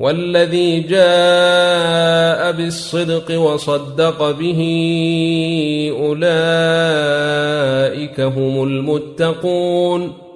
والذي جاء بالصدق وصدق به أولئك هم المتقون